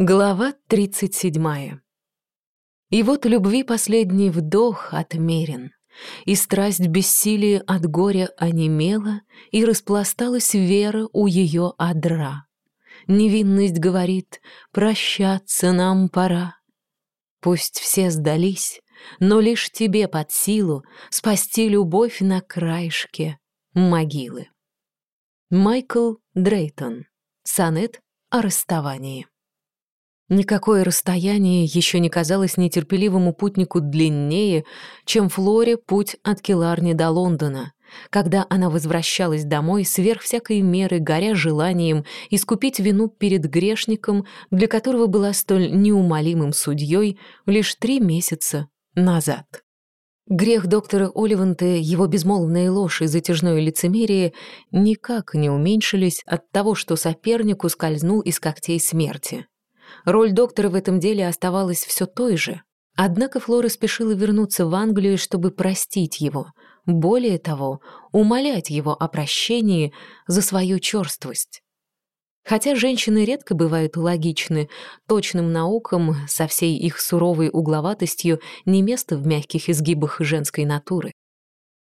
Глава 37. И вот любви последний вдох отмерен, И страсть бессилия от горя онемела, И распласталась вера у ее одра. Невинность говорит, прощаться нам пора. Пусть все сдались, но лишь тебе под силу Спасти любовь на краешке могилы. Майкл Дрейтон. Сонет о расставании. Никакое расстояние еще не казалось нетерпеливому путнику длиннее, чем Флоре путь от Келарни до Лондона, когда она возвращалась домой сверх всякой меры, горя желанием искупить вину перед грешником, для которого была столь неумолимым судьей лишь три месяца назад. Грех доктора Оливанта, его безмолвная ложь и затяжное лицемерие никак не уменьшились от того, что соперник ускользнул из когтей смерти. Роль доктора в этом деле оставалась все той же. Однако Флора спешила вернуться в Англию, чтобы простить его. Более того, умолять его о прощении за свою черствость. Хотя женщины редко бывают логичны, точным наукам со всей их суровой угловатостью не место в мягких изгибах женской натуры.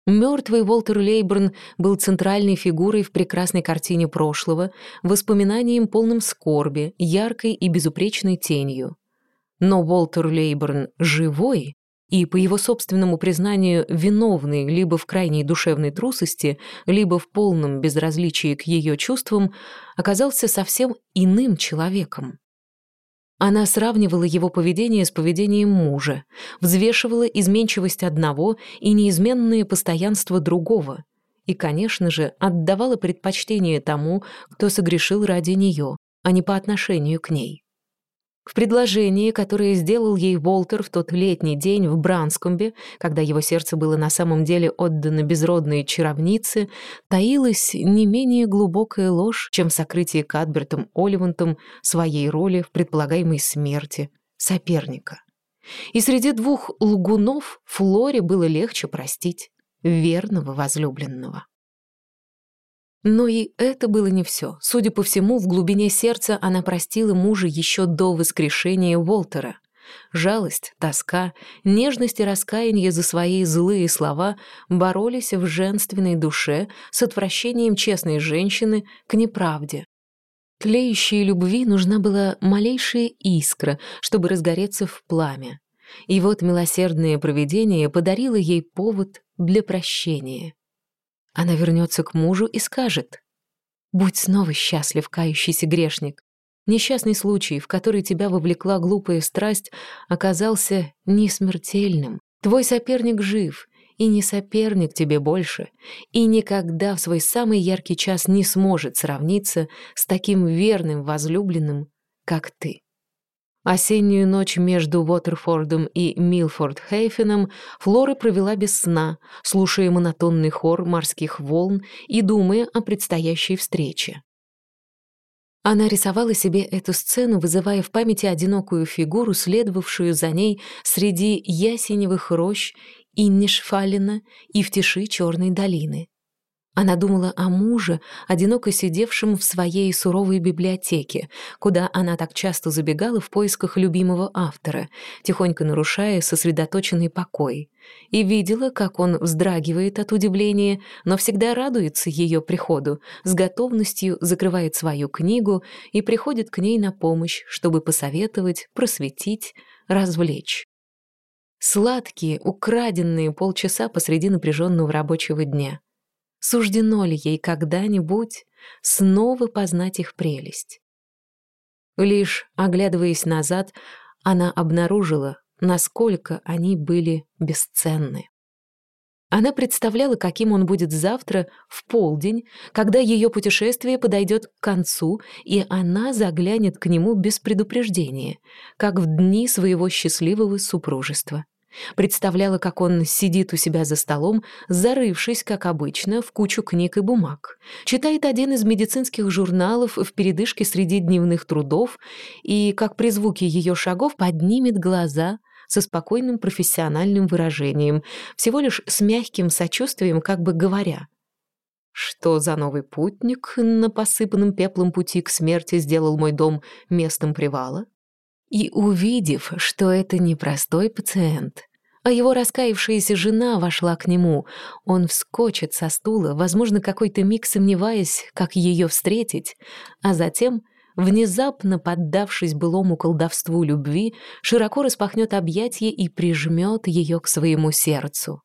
Мертвый Уолтер Лейберн был центральной фигурой в прекрасной картине прошлого, воспоминанием полным скорби, яркой и безупречной тенью. Но Уолтер Лейберн живой и, по его собственному признанию, виновный либо в крайней душевной трусости, либо в полном безразличии к ее чувствам, оказался совсем иным человеком. Она сравнивала его поведение с поведением мужа, взвешивала изменчивость одного и неизменное постоянство другого, и, конечно же, отдавала предпочтение тому, кто согрешил ради нее, а не по отношению к ней. В предложении, которое сделал ей Волтер в тот летний день в Бранскомбе, когда его сердце было на самом деле отдано безродной чаровнице, таилась не менее глубокая ложь, чем сокрытие Кадбертом Оливантом своей роли в предполагаемой смерти соперника. И среди двух лгунов Флоре было легче простить верного возлюбленного. Но и это было не все. Судя по всему, в глубине сердца она простила мужа еще до воскрешения Уолтера. Жалость, тоска, нежность и раскаяние за свои злые слова боролись в женственной душе с отвращением честной женщины к неправде. Тлеющей любви нужна была малейшая искра, чтобы разгореться в пламя. И вот милосердное провидение подарило ей повод для прощения. Она вернется к мужу и скажет «Будь снова счастлив, кающийся грешник. Несчастный случай, в который тебя вовлекла глупая страсть, оказался не смертельным. Твой соперник жив, и не соперник тебе больше, и никогда в свой самый яркий час не сможет сравниться с таким верным возлюбленным, как ты. Осеннюю ночь между Уотерфордом и Милфорд-Хейфеном Флора провела без сна, слушая монотонный хор морских волн и думая о предстоящей встрече. Она рисовала себе эту сцену, вызывая в памяти одинокую фигуру, следовавшую за ней среди ясеневых рощ Иннишфалина и в тиши Черной долины. Она думала о муже, одиноко сидевшем в своей суровой библиотеке, куда она так часто забегала в поисках любимого автора, тихонько нарушая сосредоточенный покой, и видела, как он вздрагивает от удивления, но всегда радуется ее приходу, с готовностью закрывает свою книгу и приходит к ней на помощь, чтобы посоветовать, просветить, развлечь. Сладкие, украденные полчаса посреди напряженного рабочего дня — Суждено ли ей когда-нибудь снова познать их прелесть? Лишь оглядываясь назад, она обнаружила, насколько они были бесценны. Она представляла, каким он будет завтра в полдень, когда ее путешествие подойдет к концу, и она заглянет к нему без предупреждения, как в дни своего счастливого супружества. Представляла, как он сидит у себя за столом, зарывшись, как обычно, в кучу книг и бумаг. Читает один из медицинских журналов в передышке среди дневных трудов и, как при звуке ее шагов, поднимет глаза со спокойным профессиональным выражением, всего лишь с мягким сочувствием, как бы говоря. Что за новый путник на посыпанном пеплом пути к смерти сделал мой дом местом привала? И увидев, что это не простой пациент, а его раскаявшаяся жена вошла к нему, он вскочит со стула, возможно, какой-то миг сомневаясь, как ее встретить, а затем, внезапно поддавшись былому колдовству любви, широко распахнет объятье и прижмет ее к своему сердцу.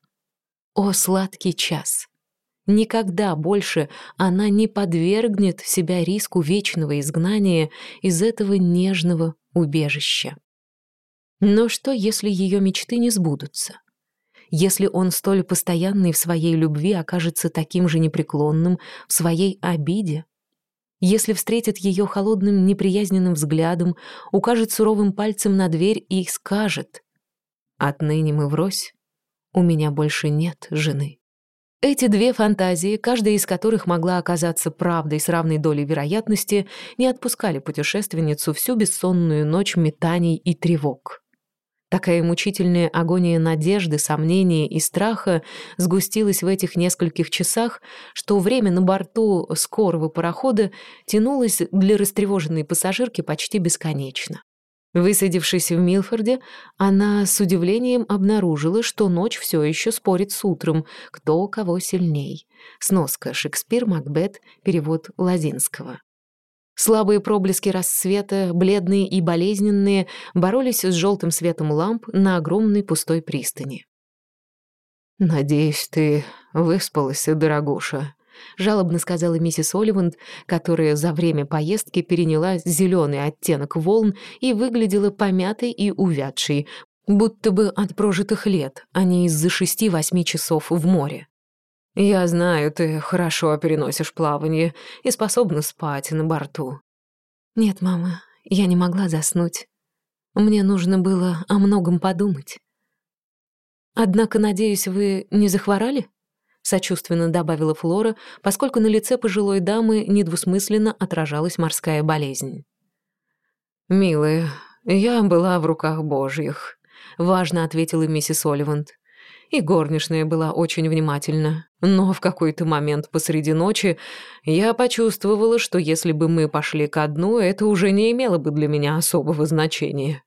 О, сладкий час! Никогда больше она не подвергнет себя риску вечного изгнания из этого нежного убежища. Но что, если ее мечты не сбудутся? Если он столь постоянный в своей любви окажется таким же непреклонным в своей обиде? Если встретит ее холодным неприязненным взглядом, укажет суровым пальцем на дверь и скажет «Отныне мы врозь, у меня больше нет жены». Эти две фантазии, каждая из которых могла оказаться правдой с равной долей вероятности, не отпускали путешественницу всю бессонную ночь метаний и тревог. Такая мучительная агония надежды, сомнения и страха сгустилась в этих нескольких часах, что время на борту скорого парохода тянулось для растревоженной пассажирки почти бесконечно. Высадившись в Милфорде, она с удивлением обнаружила, что ночь все еще спорит с утром, кто кого сильней. Сноска Шекспир, Макбет, перевод Лазинского. Слабые проблески рассвета, бледные и болезненные, боролись с желтым светом ламп на огромной пустой пристани. «Надеюсь, ты выспалась, дорогуша», — жалобно сказала миссис Оливанд, которая за время поездки переняла зеленый оттенок волн и выглядела помятой и увядшей, будто бы от прожитых лет, а не из-за шести-восьми часов в море. «Я знаю, ты хорошо переносишь плавание и способна спать на борту». «Нет, мама, я не могла заснуть. Мне нужно было о многом подумать. Однако, надеюсь, вы не захворали?» Сочувственно добавила Флора, поскольку на лице пожилой дамы недвусмысленно отражалась морская болезнь. «Милая, я была в руках божьих», — важно ответила миссис Оливанд. И горничная была очень внимательна. Но в какой-то момент посреди ночи я почувствовала, что если бы мы пошли ко дну, это уже не имело бы для меня особого значения.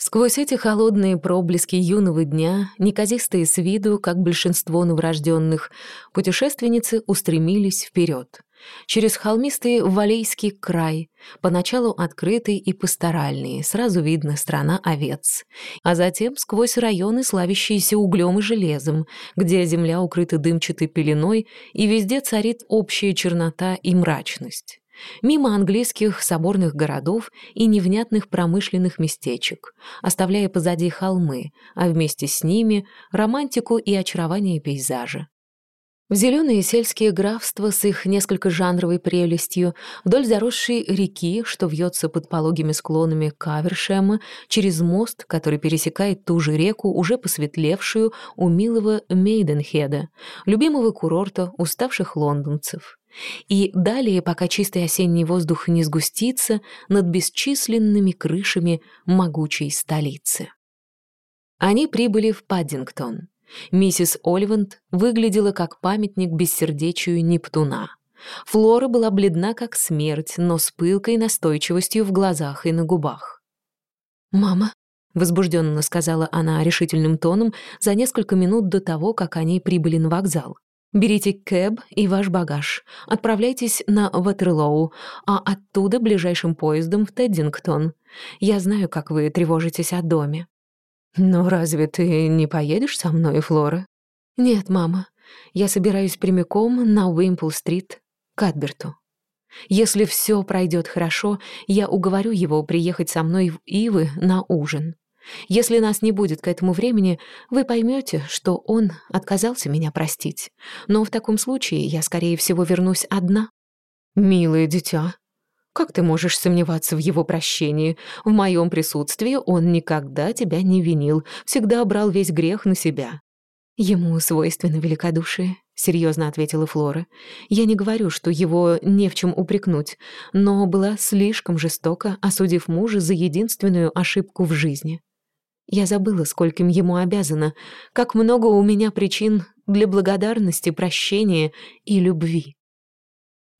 Сквозь эти холодные проблески юного дня, неказистые с виду, как большинство новорожденных, путешественницы устремились вперед. Через холмистый Валейский край, поначалу открытый и пасторальный, сразу видно страна овец, а затем сквозь районы, славящиеся углем и железом, где земля укрыта дымчатой пеленой и везде царит общая чернота и мрачность мимо английских соборных городов и невнятных промышленных местечек, оставляя позади холмы, а вместе с ними романтику и очарование пейзажа. В зеленые сельские графства с их несколько жанровой прелестью, вдоль заросшей реки, что вьется под пологими склонами Кавершема, через мост, который пересекает ту же реку, уже посветлевшую у милого Мейденхеда, любимого курорта уставших лондонцев. И далее, пока чистый осенний воздух не сгустится над бесчисленными крышами могучей столицы. Они прибыли в Паддингтон. Миссис Оливанд выглядела как памятник бессердечию Нептуна. Флора была бледна как смерть, но с пылкой настойчивостью в глазах и на губах. «Мама», — возбужденно сказала она решительным тоном за несколько минут до того, как они прибыли на вокзал. Берите кэб и ваш багаж. Отправляйтесь на Ватерлоу, а оттуда ближайшим поездом в Теддингтон. Я знаю, как вы тревожитесь о доме». «Но разве ты не поедешь со мной, Флора?» «Нет, мама. Я собираюсь прямиком на Уимпл-стрит к Адберту. Если все пройдет хорошо, я уговорю его приехать со мной в Ивы на ужин. Если нас не будет к этому времени, вы поймете, что он отказался меня простить. Но в таком случае я, скорее всего, вернусь одна». «Милое дитя, как ты можешь сомневаться в его прощении? В моем присутствии он никогда тебя не винил, всегда брал весь грех на себя». «Ему свойственно великодушие», — серьезно ответила Флора. «Я не говорю, что его не в чем упрекнуть, но была слишком жестока, осудив мужа за единственную ошибку в жизни. Я забыла, скольким ему обязана, как много у меня причин для благодарности, прощения и любви.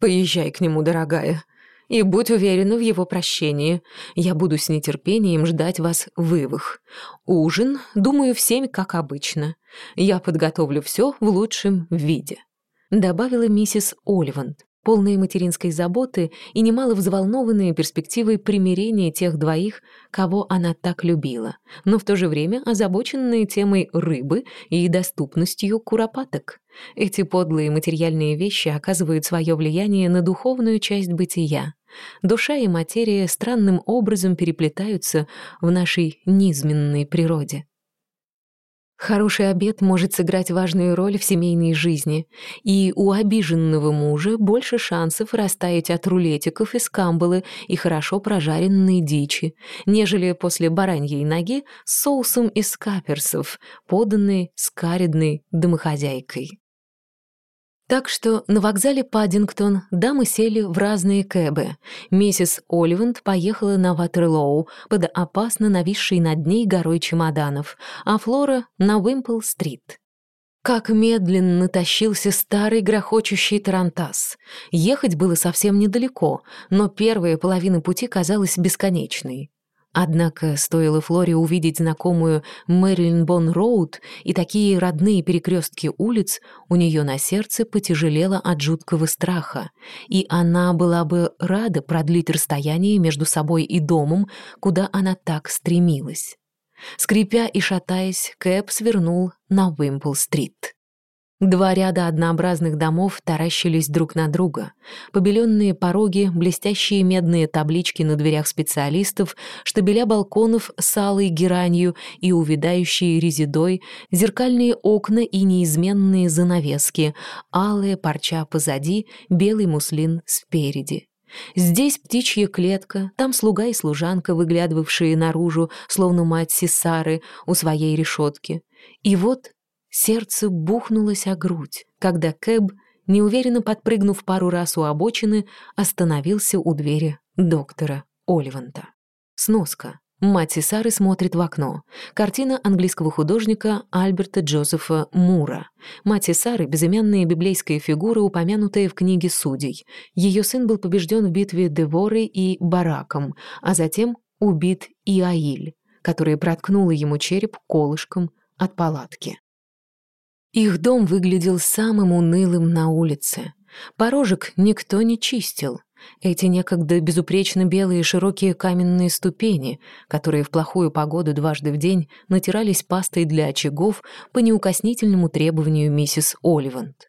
«Поезжай к нему, дорогая. И будь уверена в его прощении. Я буду с нетерпением ждать вас в Ивах. Ужин, думаю, в семь, как обычно. Я подготовлю все в лучшем виде», — добавила миссис Оливанд полные материнской заботы и немало взволнованные перспективой примирения тех двоих, кого она так любила, но в то же время озабоченные темой рыбы и доступностью куропаток. Эти подлые материальные вещи оказывают свое влияние на духовную часть бытия. Душа и материя странным образом переплетаются в нашей низменной природе. Хороший обед может сыграть важную роль в семейной жизни, и у обиженного мужа больше шансов растаять от рулетиков из камбалы и хорошо прожаренной дичи, нежели после бараньей ноги с соусом из каперсов, поданной скаридной домохозяйкой. Так что на вокзале Паддингтон дамы сели в разные кэбы. Миссис Оливанд поехала на Ватерлоу под опасно нависшей над ней горой чемоданов, а Флора — на Уимпл-стрит. Как медленно тащился старый грохочущий тарантас. Ехать было совсем недалеко, но первая половина пути казалась бесконечной. Однако стоило Флоре увидеть знакомую Мэрилин Бон Роуд и такие родные перекрестки улиц, у нее на сердце потяжелело от жуткого страха, и она была бы рада продлить расстояние между собой и домом, куда она так стремилась. Скрипя и шатаясь, Кэп свернул на Уимпл-стрит. Два ряда однообразных домов таращились друг на друга. Побеленные пороги, блестящие медные таблички на дверях специалистов, штабеля балконов с алой геранью и увядающие резидой, зеркальные окна и неизменные занавески, алая парча позади, белый муслин спереди. Здесь птичья клетка, там слуга и служанка, выглядывавшие наружу, словно мать Сесары у своей решетки. И вот Сердце бухнулось о грудь, когда Кэб, неуверенно подпрыгнув пару раз у обочины, остановился у двери доктора Оливанта. Сноска. Мать Сесары смотрит в окно. Картина английского художника Альберта Джозефа Мура. Мать Сесары — безымянная библейская фигура, упомянутая в книге «Судей». Ее сын был побежден в битве Деворой и Бараком, а затем убит Иаиль, которая проткнула ему череп колышком от палатки. Их дом выглядел самым унылым на улице. Порожек никто не чистил. Эти некогда безупречно белые широкие каменные ступени, которые в плохую погоду дважды в день натирались пастой для очагов по неукоснительному требованию миссис Оливанд.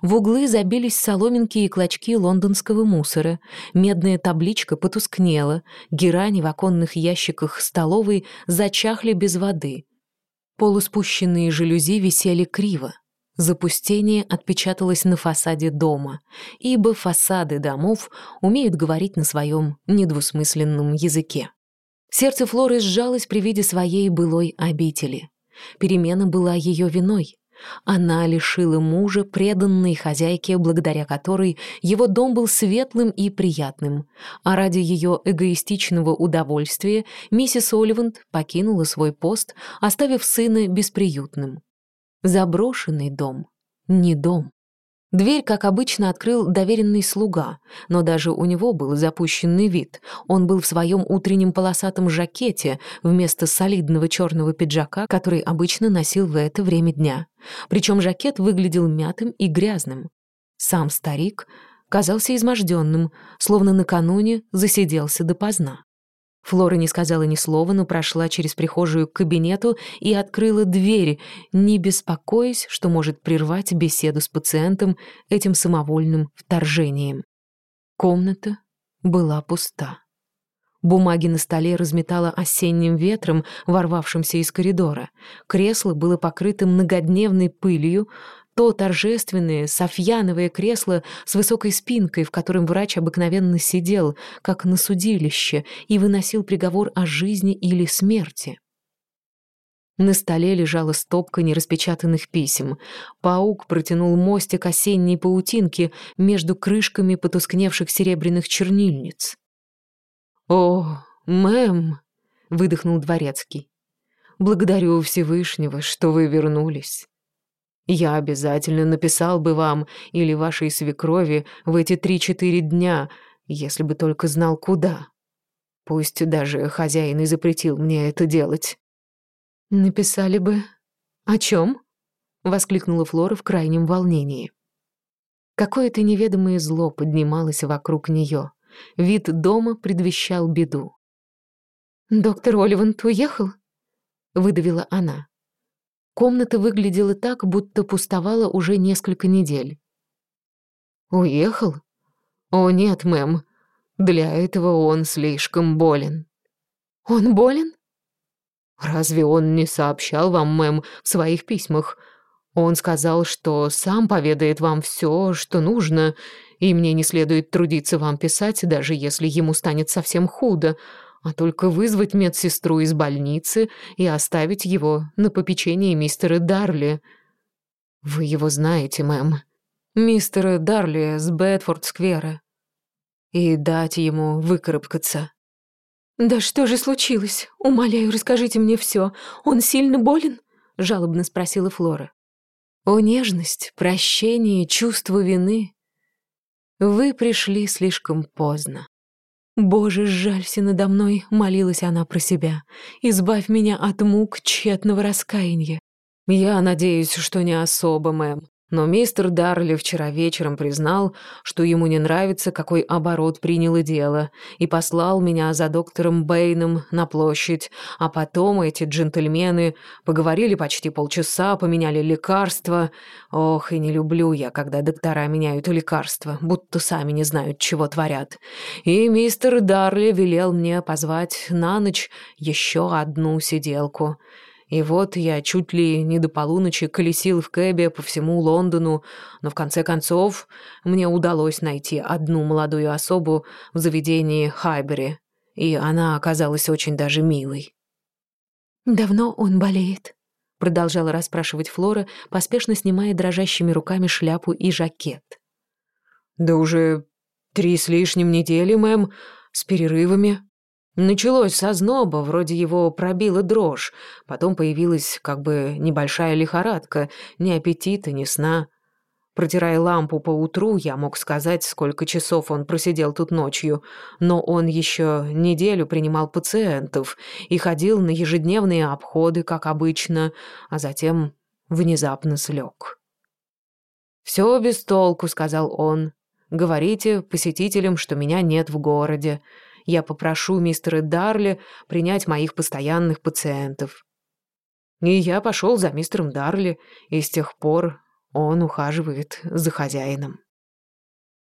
В углы забились соломинки и клочки лондонского мусора, медная табличка потускнела, герани в оконных ящиках столовой зачахли без воды, Полуспущенные жалюзи висели криво. Запустение отпечаталось на фасаде дома, ибо фасады домов умеют говорить на своем недвусмысленном языке. Сердце Флоры сжалось при виде своей былой обители. Перемена была ее виной. Она лишила мужа преданной хозяйке, благодаря которой его дом был светлым и приятным, а ради ее эгоистичного удовольствия миссис Оливанд покинула свой пост, оставив сына бесприютным. Заброшенный дом — не дом. Дверь, как обычно, открыл доверенный слуга, но даже у него был запущенный вид. Он был в своем утреннем полосатом жакете вместо солидного черного пиджака, который обычно носил в это время дня. Причем жакет выглядел мятым и грязным. Сам старик казался изможденным, словно накануне засиделся допоздна. Флора не сказала ни слова, но прошла через прихожую к кабинету и открыла дверь, не беспокоясь, что может прервать беседу с пациентом этим самовольным вторжением. Комната была пуста. Бумаги на столе разметало осенним ветром, ворвавшимся из коридора. Кресло было покрыто многодневной пылью, то торжественное софьяновое кресло с высокой спинкой, в котором врач обыкновенно сидел, как на судилище, и выносил приговор о жизни или смерти. На столе лежала стопка нераспечатанных писем. Паук протянул мостик осенней паутинки между крышками потускневших серебряных чернильниц. «О, мэм!» — выдохнул дворецкий. «Благодарю Всевышнего, что вы вернулись. Я обязательно написал бы вам или вашей свекрови в эти три-четыре дня, Если бы только знал, куда. Пусть даже хозяин и запретил мне это делать. «Написали бы... О чем? воскликнула Флора в крайнем волнении. Какое-то неведомое зло поднималось вокруг нее. Вид дома предвещал беду. «Доктор Оливант уехал?» — выдавила она. Комната выглядела так, будто пустовала уже несколько недель. «Уехал? О нет, мэм, для этого он слишком болен». «Он болен?» «Разве он не сообщал вам, мэм, в своих письмах? Он сказал, что сам поведает вам все, что нужно, и мне не следует трудиться вам писать, даже если ему станет совсем худо, а только вызвать медсестру из больницы и оставить его на попечении мистера Дарли. Вы его знаете, мэм. Мистера Дарли с Бетфорд-сквера. И дать ему выкарабкаться. «Да что же случилось? Умоляю, расскажите мне все. Он сильно болен?» — жалобно спросила Флора. «О нежность, прощение, чувство вины. Вы пришли слишком поздно. «Боже, сжалься надо мной», — молилась она про себя. «Избавь меня от мук тщетного раскаяния». «Я надеюсь, что не особо, мэм. Но мистер Дарли вчера вечером признал, что ему не нравится, какой оборот приняло дело, и послал меня за доктором Бэйном на площадь, а потом эти джентльмены поговорили почти полчаса, поменяли лекарства. Ох, и не люблю я, когда доктора меняют лекарства, будто сами не знают, чего творят. И мистер Дарли велел мне позвать на ночь еще одну сиделку». И вот я чуть ли не до полуночи колесил в кэбе по всему Лондону, но в конце концов мне удалось найти одну молодую особу в заведении Хайбери, и она оказалась очень даже милой. «Давно он болеет?» — продолжала расспрашивать Флора, поспешно снимая дрожащими руками шляпу и жакет. «Да уже три с лишним недели, мэм, с перерывами», Началось со зноба, вроде его пробила дрожь, потом появилась как бы небольшая лихорадка, ни аппетита, ни сна. Протирая лампу по утру, я мог сказать, сколько часов он просидел тут ночью, но он еще неделю принимал пациентов и ходил на ежедневные обходы, как обычно, а затем внезапно слег. «Все без толку», — сказал он. «Говорите посетителям, что меня нет в городе я попрошу мистера Дарли принять моих постоянных пациентов. И я пошел за мистером Дарли, и с тех пор он ухаживает за хозяином.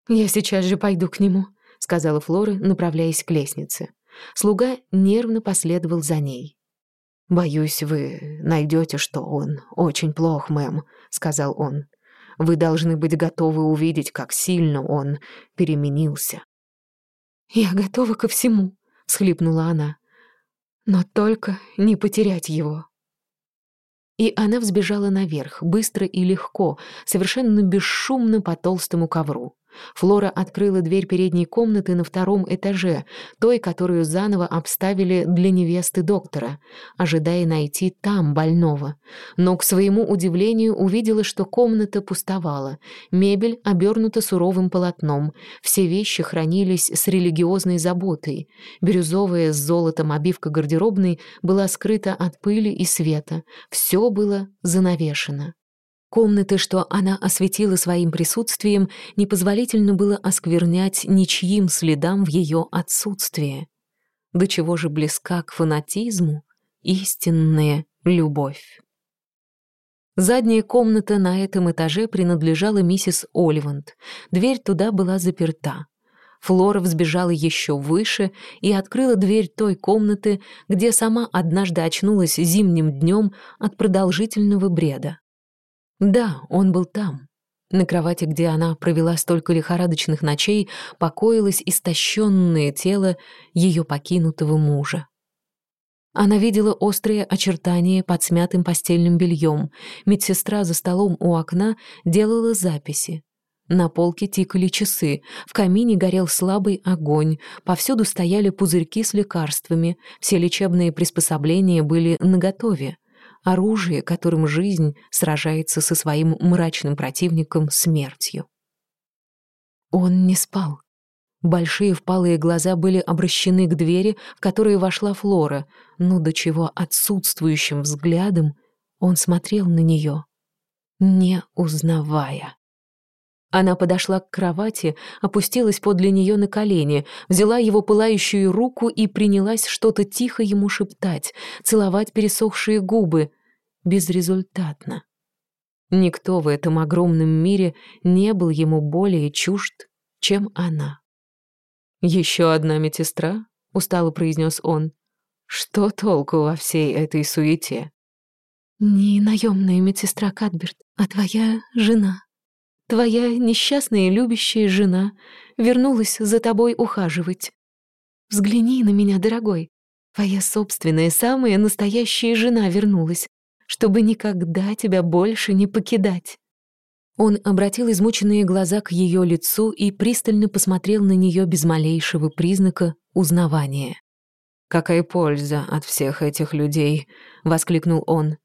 «Я сейчас же пойду к нему», — сказала Флора, направляясь к лестнице. Слуга нервно последовал за ней. «Боюсь, вы найдете, что он очень плох, мэм», — сказал он. «Вы должны быть готовы увидеть, как сильно он переменился». «Я готова ко всему», — схлипнула она. «Но только не потерять его». И она взбежала наверх, быстро и легко, совершенно бесшумно по толстому ковру. Флора открыла дверь передней комнаты на втором этаже, той, которую заново обставили для невесты доктора, ожидая найти там больного. Но, к своему удивлению, увидела, что комната пустовала. Мебель обернута суровым полотном, все вещи хранились с религиозной заботой. Бирюзовая с золотом обивка гардеробной была скрыта от пыли и света. Все было занавешено. Комнаты, что она осветила своим присутствием, непозволительно было осквернять ничьим следам в ее отсутствие. До чего же близка к фанатизму истинная любовь. Задняя комната на этом этаже принадлежала миссис Оливанд. Дверь туда была заперта. Флора взбежала еще выше и открыла дверь той комнаты, где сама однажды очнулась зимним днем от продолжительного бреда. Да, он был там. На кровати, где она провела столько лихорадочных ночей, покоилось истощенное тело ее покинутого мужа. Она видела острые очертания под смятым постельным бельем. Медсестра за столом у окна делала записи. На полке тикали часы, в камине горел слабый огонь, повсюду стояли пузырьки с лекарствами, все лечебные приспособления были наготове оружие, которым жизнь сражается со своим мрачным противником смертью. Он не спал. Большие впалые глаза были обращены к двери, в которую вошла Флора, но до чего отсутствующим взглядом он смотрел на нее, не узнавая. Она подошла к кровати, опустилась подле нее на колени, взяла его пылающую руку и принялась что-то тихо ему шептать, целовать пересохшие губы. Безрезультатно. Никто в этом огромном мире не был ему более чужд, чем она. «Еще одна медсестра?» — устало произнес он. «Что толку во всей этой суете?» «Не наемная медсестра Кадберт, а твоя жена», Твоя несчастная любящая жена вернулась за тобой ухаживать. Взгляни на меня, дорогой. Твоя собственная, самая настоящая жена вернулась, чтобы никогда тебя больше не покидать». Он обратил измученные глаза к ее лицу и пристально посмотрел на нее без малейшего признака узнавания. «Какая польза от всех этих людей?» — воскликнул он.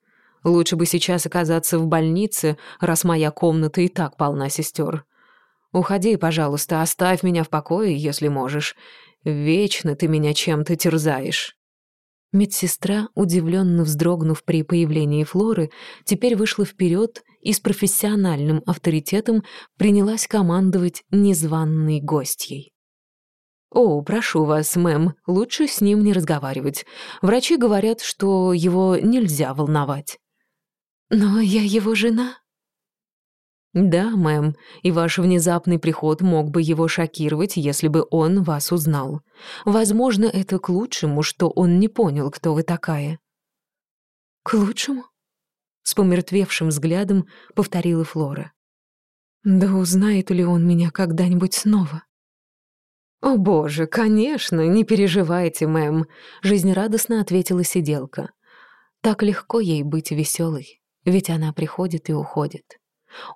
Лучше бы сейчас оказаться в больнице, раз моя комната и так полна сестер. Уходи, пожалуйста, оставь меня в покое, если можешь. Вечно ты меня чем-то терзаешь». Медсестра, удивленно вздрогнув при появлении Флоры, теперь вышла вперед и с профессиональным авторитетом принялась командовать незваной гостьей. «О, прошу вас, мэм, лучше с ним не разговаривать. Врачи говорят, что его нельзя волновать». «Но я его жена». «Да, мэм, и ваш внезапный приход мог бы его шокировать, если бы он вас узнал. Возможно, это к лучшему, что он не понял, кто вы такая». «К лучшему?» — с помертвевшим взглядом повторила Флора. «Да узнает ли он меня когда-нибудь снова?» «О боже, конечно, не переживайте, мэм», — жизнерадостно ответила сиделка. Так легко ей быть веселой ведь она приходит и уходит.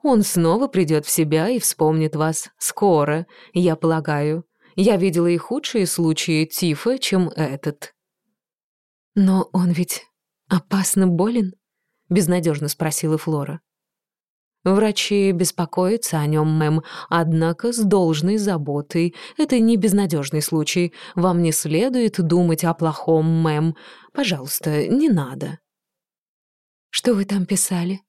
Он снова придет в себя и вспомнит вас скоро, я полагаю. Я видела и худшие случаи тифа, чем этот». «Но он ведь опасно болен?» — безнадежно спросила Флора. Врачи беспокоятся о нем, мэм, однако с должной заботой. Это не безнадежный случай. Вам не следует думать о плохом, мэм. Пожалуйста, не надо. Что вы там писали?»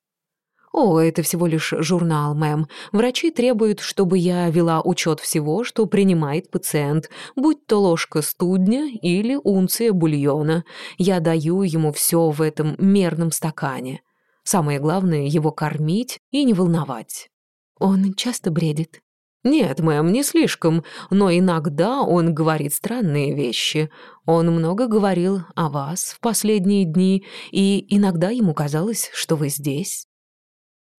«О, это всего лишь журнал, мэм. Врачи требуют, чтобы я вела учет всего, что принимает пациент, будь то ложка студня или унция бульона. Я даю ему все в этом мерном стакане. Самое главное — его кормить и не волновать». «Он часто бредит?» «Нет, мэм, не слишком, но иногда он говорит странные вещи. Он много говорил о вас в последние дни, и иногда ему казалось, что вы здесь».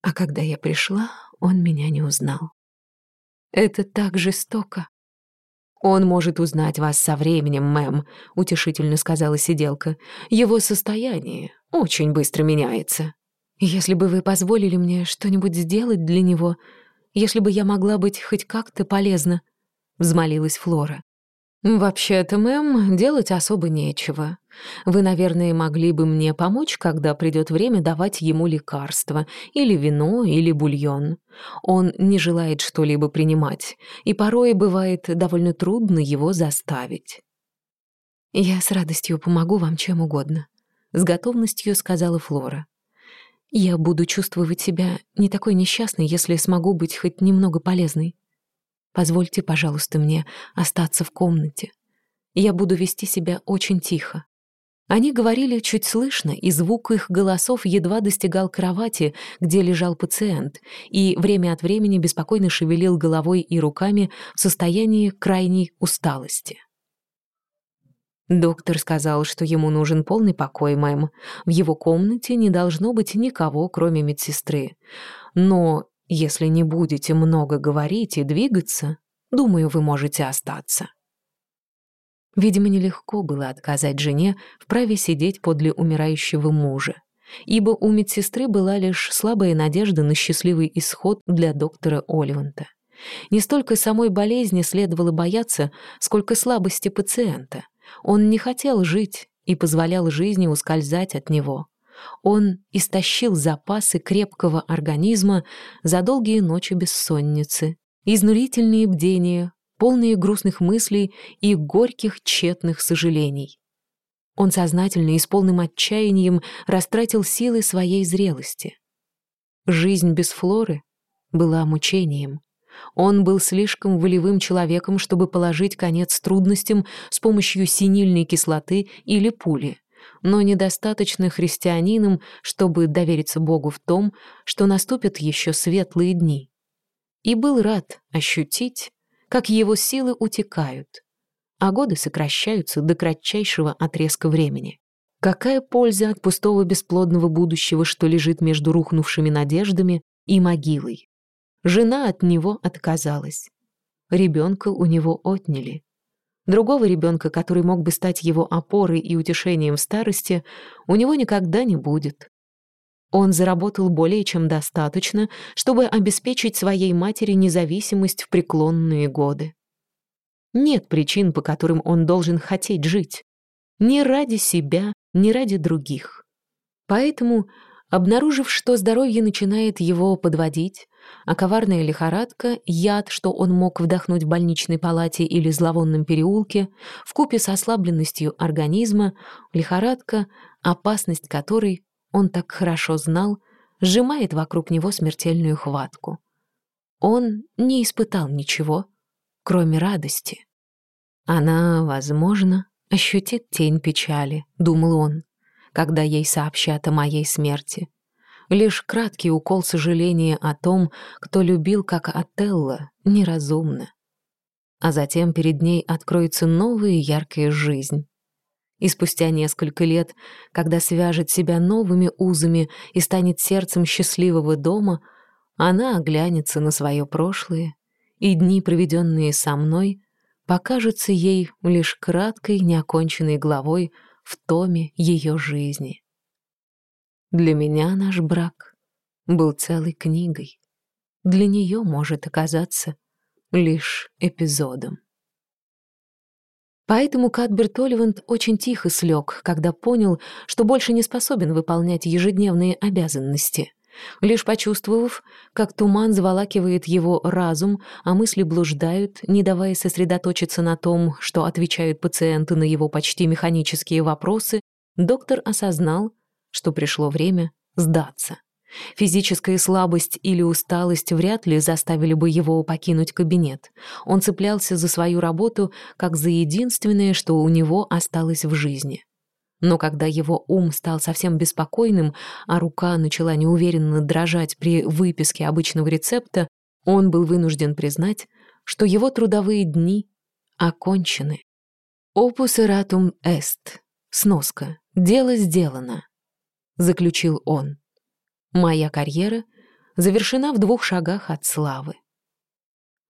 А когда я пришла, он меня не узнал. Это так жестоко. «Он может узнать вас со временем, мэм», — утешительно сказала сиделка. «Его состояние очень быстро меняется». «Если бы вы позволили мне что-нибудь сделать для него, если бы я могла быть хоть как-то полезна», — взмолилась Флора. «Вообще-то, мэм, делать особо нечего. Вы, наверное, могли бы мне помочь, когда придет время давать ему лекарства, или вино, или бульон. Он не желает что-либо принимать, и порой бывает довольно трудно его заставить». «Я с радостью помогу вам чем угодно», — с готовностью сказала Флора. Я буду чувствовать себя не такой несчастной, если смогу быть хоть немного полезной. Позвольте, пожалуйста, мне остаться в комнате. Я буду вести себя очень тихо. Они говорили чуть слышно, и звук их голосов едва достигал кровати, где лежал пациент, и время от времени беспокойно шевелил головой и руками в состоянии крайней усталости. Доктор сказал, что ему нужен полный покой, мэм. В его комнате не должно быть никого, кроме медсестры. Но если не будете много говорить и двигаться, думаю, вы можете остаться». Видимо, нелегко было отказать жене в праве сидеть подле умирающего мужа, ибо у медсестры была лишь слабая надежда на счастливый исход для доктора Оливанта. Не столько самой болезни следовало бояться, сколько слабости пациента. Он не хотел жить и позволял жизни ускользать от него. Он истощил запасы крепкого организма за долгие ночи бессонницы, изнурительные бдения, полные грустных мыслей и горьких тщетных сожалений. Он сознательно и с полным отчаянием растратил силы своей зрелости. Жизнь без Флоры была мучением. Он был слишком волевым человеком, чтобы положить конец трудностям с помощью синильной кислоты или пули, но недостаточно христианином, чтобы довериться Богу в том, что наступят еще светлые дни. И был рад ощутить, как его силы утекают, а годы сокращаются до кратчайшего отрезка времени. Какая польза от пустого бесплодного будущего, что лежит между рухнувшими надеждами и могилой? Жена от него отказалась. Ребенка у него отняли. Другого ребенка, который мог бы стать его опорой и утешением в старости, у него никогда не будет. Он заработал более чем достаточно, чтобы обеспечить своей матери независимость в преклонные годы. Нет причин, по которым он должен хотеть жить. Ни ради себя, ни ради других. Поэтому, обнаружив, что здоровье начинает его подводить, а коварная лихорадка, яд, что он мог вдохнуть в больничной палате или зловонном переулке, вкупе с ослабленностью организма, лихорадка, опасность которой он так хорошо знал, сжимает вокруг него смертельную хватку. Он не испытал ничего, кроме радости. Она, возможно, ощутит тень печали, думал он, когда ей сообщат о моей смерти. Лишь краткий укол сожаления о том, кто любил, как Отелло, неразумно. А затем перед ней откроется новая яркая жизнь. И спустя несколько лет, когда свяжет себя новыми узами и станет сердцем счастливого дома, она оглянется на свое прошлое, и дни, проведенные со мной, покажутся ей лишь краткой неоконченной главой в томе ее жизни. Для меня наш брак был целой книгой. Для нее может оказаться лишь эпизодом. Поэтому Кадберт Оливанд очень тихо слег, когда понял, что больше не способен выполнять ежедневные обязанности. Лишь почувствовав, как туман заволакивает его разум, а мысли блуждают, не давая сосредоточиться на том, что отвечают пациенты на его почти механические вопросы, доктор осознал, что пришло время сдаться. Физическая слабость или усталость вряд ли заставили бы его покинуть кабинет. Он цеплялся за свою работу как за единственное, что у него осталось в жизни. Но когда его ум стал совсем беспокойным, а рука начала неуверенно дрожать при выписке обычного рецепта, он был вынужден признать, что его трудовые дни окончены. «Опус eраtum est» — сноска. «Дело сделано». — заключил он. «Моя карьера завершена в двух шагах от славы».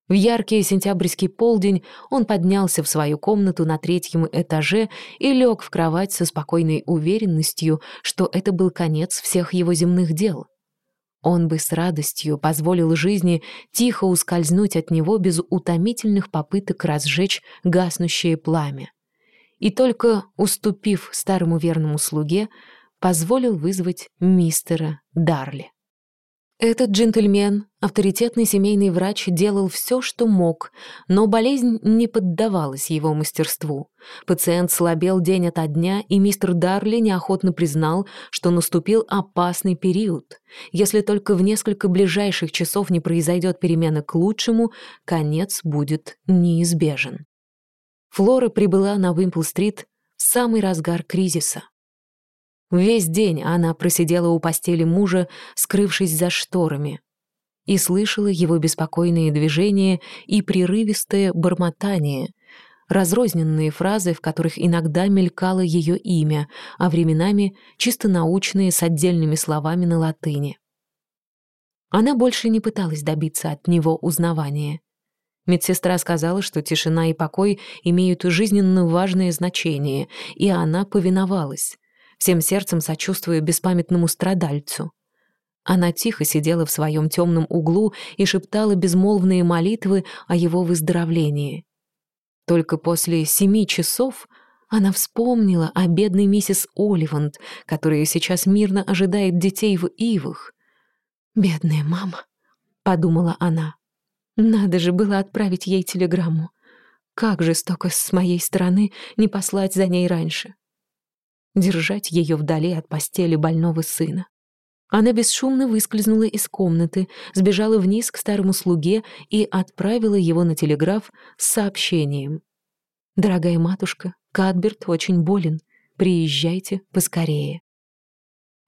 В яркий сентябрьский полдень он поднялся в свою комнату на третьем этаже и лег в кровать со спокойной уверенностью, что это был конец всех его земных дел. Он бы с радостью позволил жизни тихо ускользнуть от него без утомительных попыток разжечь гаснущее пламя. И только уступив старому верному слуге, позволил вызвать мистера Дарли. Этот джентльмен, авторитетный семейный врач, делал все, что мог, но болезнь не поддавалась его мастерству. Пациент слабел день ото дня, и мистер Дарли неохотно признал, что наступил опасный период. Если только в несколько ближайших часов не произойдет перемена к лучшему, конец будет неизбежен. Флора прибыла на Уимпл-стрит в самый разгар кризиса. Весь день она просидела у постели мужа, скрывшись за шторами, и слышала его беспокойные движения и прерывистое бормотание, разрозненные фразы, в которых иногда мелькало ее имя, а временами чисто научные с отдельными словами на латыни. Она больше не пыталась добиться от него узнавания. Медсестра сказала, что тишина и покой имеют жизненно важное значение, и она повиновалась, всем сердцем сочувствуя беспамятному страдальцу. Она тихо сидела в своем темном углу и шептала безмолвные молитвы о его выздоровлении. Только после семи часов она вспомнила о бедной миссис Оливанд, которая сейчас мирно ожидает детей в ивах. «Бедная мама», — подумала она. «Надо же было отправить ей телеграмму. Как жестоко с моей стороны не послать за ней раньше. Держать ее вдали от постели больного сына. Она бесшумно выскользнула из комнаты, сбежала вниз к старому слуге и отправила его на телеграф с сообщением. «Дорогая матушка, Кадберт очень болен. Приезжайте поскорее».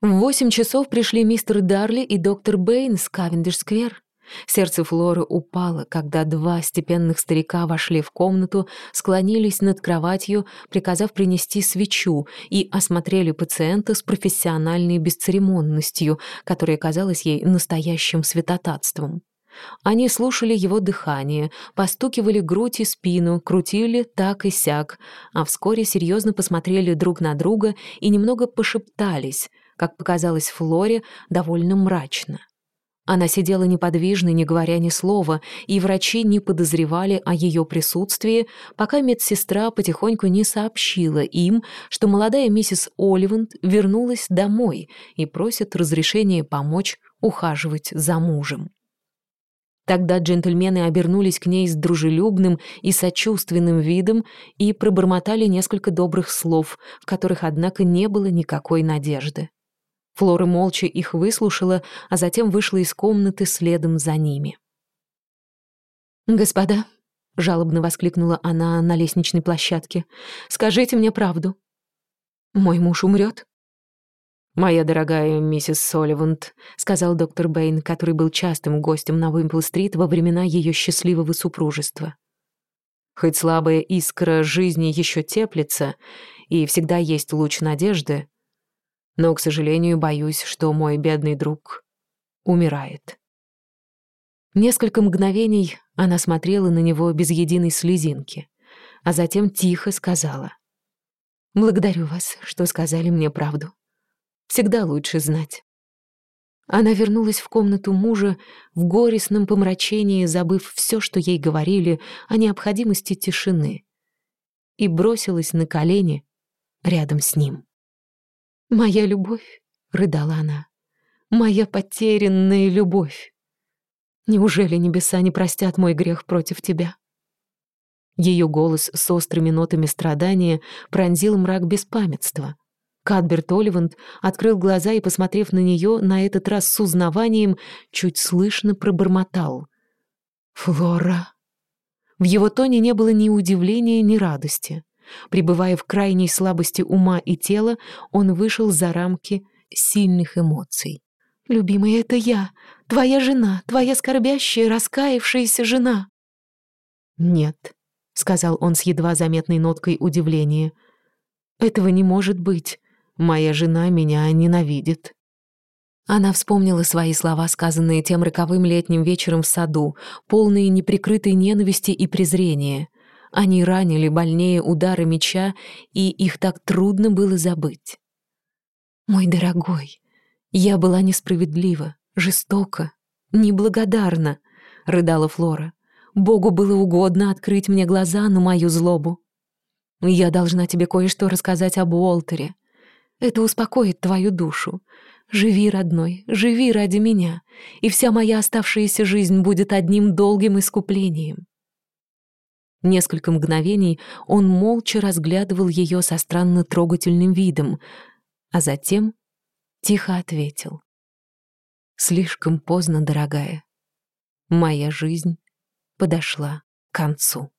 В восемь часов пришли мистер Дарли и доктор Бэйн с Кавендиш-сквер. Сердце Флоры упало, когда два степенных старика вошли в комнату, склонились над кроватью, приказав принести свечу, и осмотрели пациента с профессиональной бесцеремонностью, которая казалась ей настоящим святотатством. Они слушали его дыхание, постукивали грудь и спину, крутили так и сяк, а вскоре серьезно посмотрели друг на друга и немного пошептались, как показалось Флоре, довольно мрачно. Она сидела неподвижно, не говоря ни слова, и врачи не подозревали о ее присутствии, пока медсестра потихоньку не сообщила им, что молодая миссис Оливанд вернулась домой и просит разрешения помочь ухаживать за мужем. Тогда джентльмены обернулись к ней с дружелюбным и сочувственным видом и пробормотали несколько добрых слов, в которых, однако, не было никакой надежды. Флора молча их выслушала, а затем вышла из комнаты следом за ними. «Господа», — жалобно воскликнула она на лестничной площадке, — «скажите мне правду. Мой муж умрет?» «Моя дорогая миссис Соливанд», — сказал доктор Бэйн, который был частым гостем на Уимпл-стрит во времена ее счастливого супружества. «Хоть слабая искра жизни еще теплится, и всегда есть луч надежды, но, к сожалению, боюсь, что мой бедный друг умирает. Несколько мгновений она смотрела на него без единой слезинки, а затем тихо сказала. «Благодарю вас, что сказали мне правду. Всегда лучше знать». Она вернулась в комнату мужа в горестном помрачении, забыв все, что ей говорили о необходимости тишины, и бросилась на колени рядом с ним. «Моя любовь», — рыдала она, — «моя потерянная любовь. Неужели небеса не простят мой грех против тебя?» Ее голос с острыми нотами страдания пронзил мрак беспамятства. Кадберт Оливанд открыл глаза и, посмотрев на нее, на этот раз с узнаванием, чуть слышно пробормотал. «Флора». В его тоне не было ни удивления, ни радости. Пребывая в крайней слабости ума и тела, он вышел за рамки сильных эмоций. «Любимый, это я, твоя жена, твоя скорбящая, раскаявшаяся жена». «Нет», — сказал он с едва заметной ноткой удивления. «Этого не может быть. Моя жена меня ненавидит». Она вспомнила свои слова, сказанные тем роковым летним вечером в саду, полные неприкрытой ненависти и презрения. Они ранили больнее удара меча, и их так трудно было забыть. «Мой дорогой, я была несправедлива, жестока, неблагодарна», — рыдала Флора. «Богу было угодно открыть мне глаза на мою злобу. Я должна тебе кое-что рассказать об Уолтере. Это успокоит твою душу. Живи, родной, живи ради меня, и вся моя оставшаяся жизнь будет одним долгим искуплением. Несколько мгновений он молча разглядывал ее со странно трогательным видом, а затем тихо ответил. «Слишком поздно, дорогая. Моя жизнь подошла к концу».